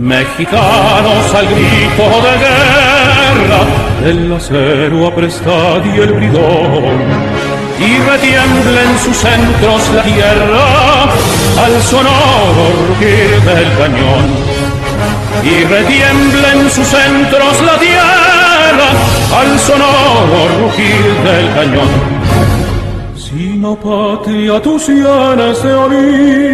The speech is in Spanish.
Mexicanos al grito de guerra, el acero aprestad y el bridón, y retiembla en sus centros la tierra al sonoro rugir del cañón. Y retiembla en sus centros la tierra al sonoro rugir del cañón. Si no patria tus sienes de oliva,